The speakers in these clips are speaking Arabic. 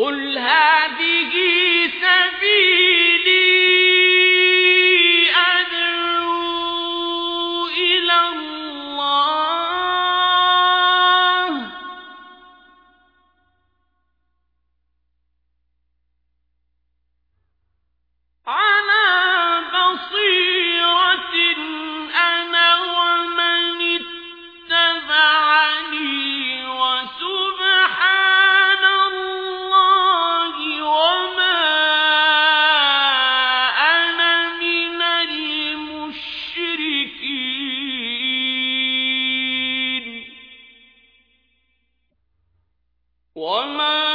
قل هذه وما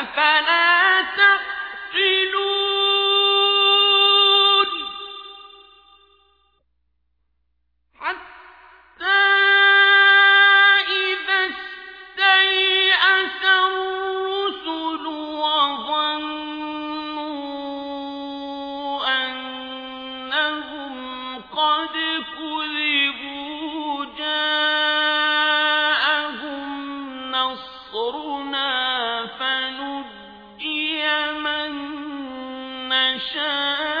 أفلا يَشَاءُ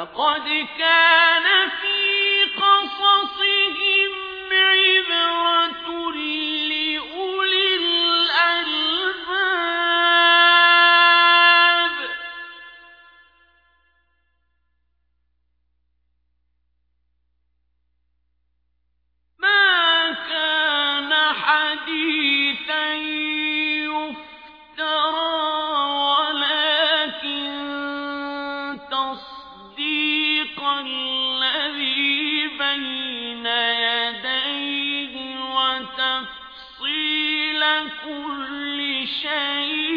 لقد كان في قصص شيء.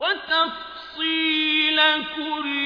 وتفصيل كل